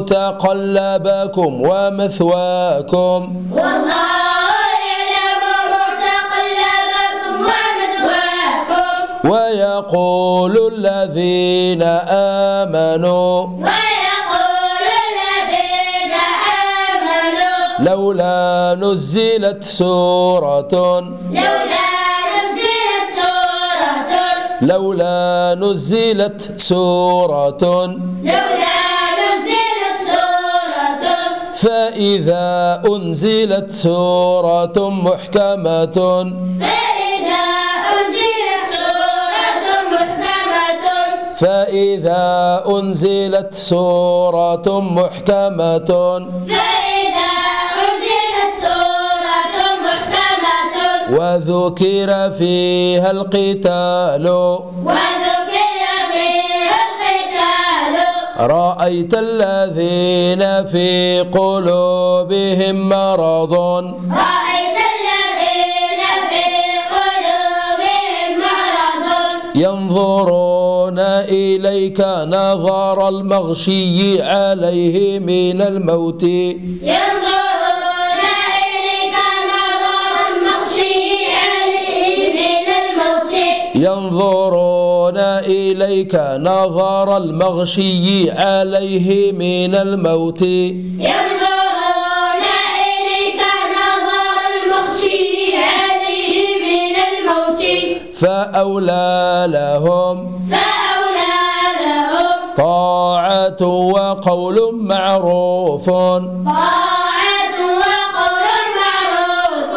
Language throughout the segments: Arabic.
متقلبكم ومثواكم. والله يعلم متقلبكم ومثواكم ويقول الذين آمنوا ويقول الذين آمنوا لولا نزلت سورة. لولا لولا نزلت سورة. لولا فإذا أنزلت سورة محكمة فإذا أنزلت سورة محكمة فإذا أنزلت سورة محكمة فإذا أنزلت سورة محكمة وذكر فيها القتال وذكر رأيت الذين في قلوبهم مرض. رأيت الذين في قلوبهم مرض. ينظرون إليك نظر المغشي عليه من الموت. ينظرون إليك نظر المغشي عليه من الموت. ينظرون إليك نظر المغشي عليه من الموت. ينظرون إليك نظر المغشي عليه من الموت. فأولى لهم فأولى لهم. طاعة وقول معروف. طاعة وقول معروف.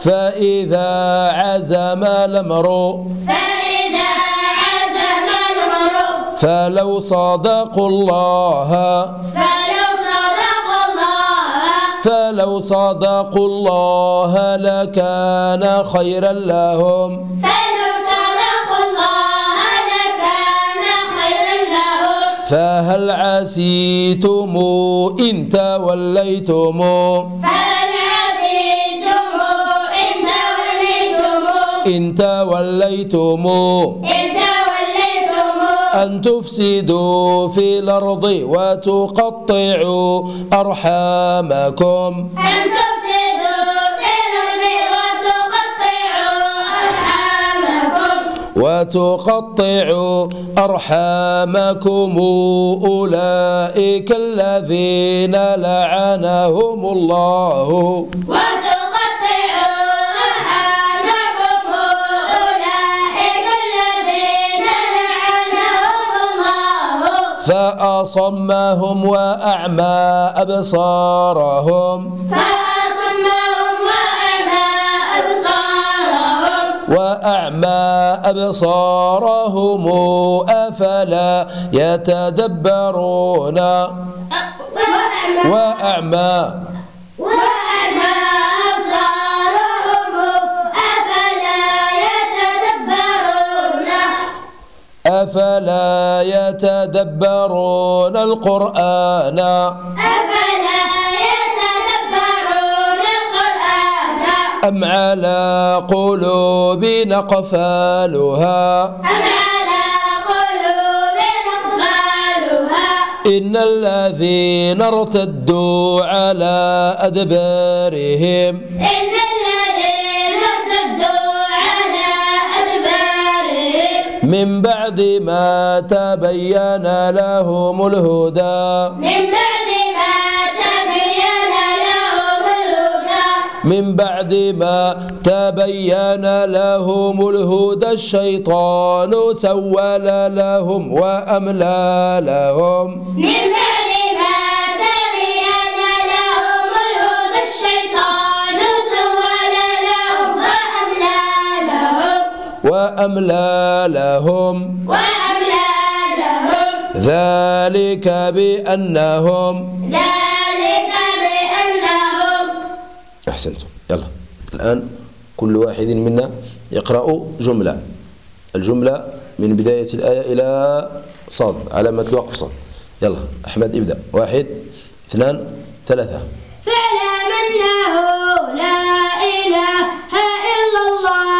فإذا عزم الأمر فإذا فلو صدقوا الله فلو صدقوا الله فلو صدقوا الله لكان خيرا لهم. فلو صدقوا الله لكان خيرا لهم. فهل عسيتم إن توليتم؟ فهل عسيتم إن توليتم؟ إن توليتم. إن توليتم أن تفسدوا في الأرض وتقطعوا أرحامكم. أن تفسدوا في الأرض وتقطعوا أرحامكم. وتقطعوا أرحامكم. أولئك الذين لعنهم الله. وتقطعوا فأصمهم وأعمى أبصارهم. فأصمهم وأعمى أبصارهم. وأعمى أبصارهم أفلا يتدبرون. وأعمى. أفلا يتدبرون القرآن. أفلا يتدبرون القرآن؟ أم على قلوب نقفالها أم على قلوب أقفالها؟ إن الذين ارتدوا على أدبارهم إن من بعد ما تبين لهم الهدى. من بعد ما تبين لهم الهدى. من بعد ما تبين لهم الهدى الشيطان سول لهم وأملى لهم. من بعد وأملى لهم. وأملى لهم. ذلك بأنهم. ذلك بأن أحسنتم. يلا. الآن كل واحد منا يقرأ جملة. الجملة من بداية الآية إلى صاد علامة الوقف صاد. يلا أحمد ابدأ. واحد اثنان ثلاثة. فاعلم أنه لا إله إلا الله.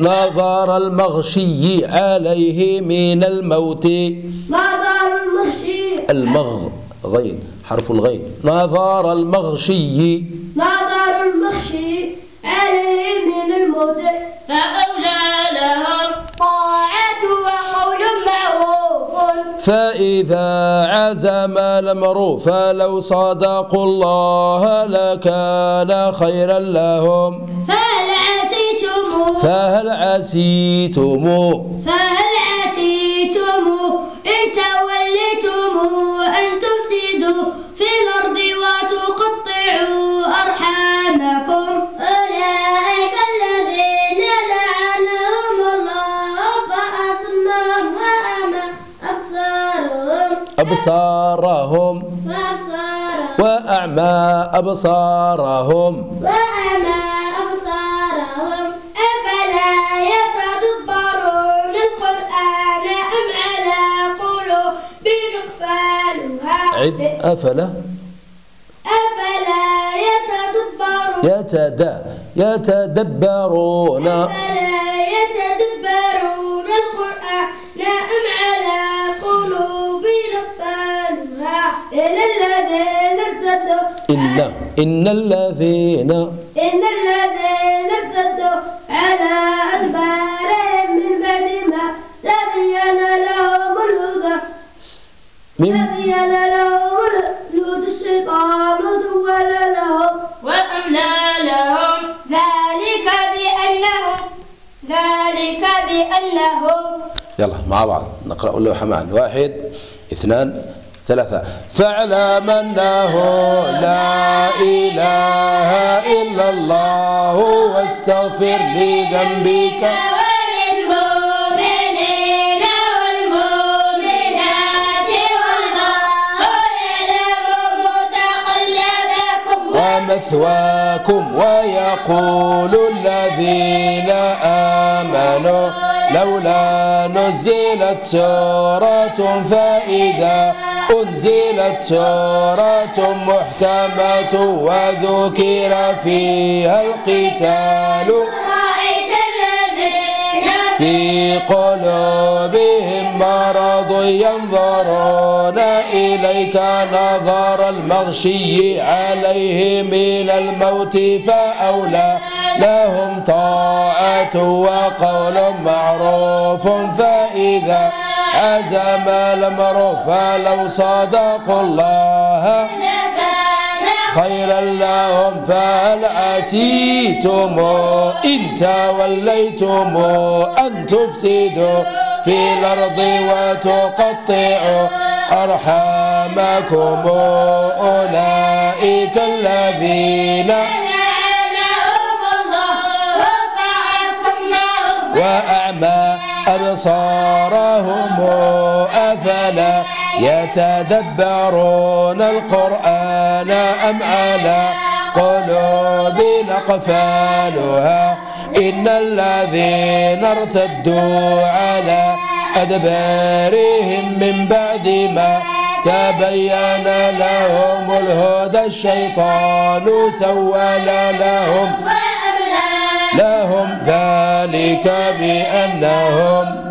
نظر المغشي عليه من الموت. نظر المخشي المغ غين حرف الغين. نظر المغشي. نظر المخشي عليه من الموت. فأولى لهم طاعة وقول معروف. فإذا عزم الأمر فلو صدقوا الله لكان خيرا لهم. عسيتم فهل عسيتم؟ فهل عسيتم؟ إن توليتم أن تفسدوا في الأرض وتقطعوا أرحامكم. أولئك الذين لعنهم الله فأصمهم وأما أبصارهم. أبصارهم. وأعمى أبصارهم. وأعمى عد أفلا؟ أفلا يتدبرون. يتد يتدبرون. أفلا يتدبرون القرآن. أم على قلوب أقفالها إلى الذين ارتدوا. إن إن الذين إن الذين ارتدوا على أدبارهم من بعد ما تبين لهم الهدى. من ذلك بأنهم يلا مع بعض. نقرأ اللوحة معا واحد اثنان ثلاثة. فاعلم أنه لا إله إلا الله واستغفر لذنبك. ومثواكم ويقول الذين آمنوا لولا نزلت سورة فإذا أنزلت سورة محكمة وذكر فيها القتال في قلوبهم مرض ينظرون إليك نظر المغشي عليه من الموت فأولى لهم طاعة وقول معروف فإذا عزم الأمر فلو صدقوا الله خيرا لهم فهل عسيتم إن توليتم أن تفسدوا في الأرض وتقطعوا أرحامكم أولئك الذين وأعمى أبصارهم أفلا يتدبرون القرآن أم على قلوب أقفالها إن الذين ارتدوا على أدبارهم من بعد ما تبين لهم الهدى الشيطان سول لهم. لهم ذلك بأنهم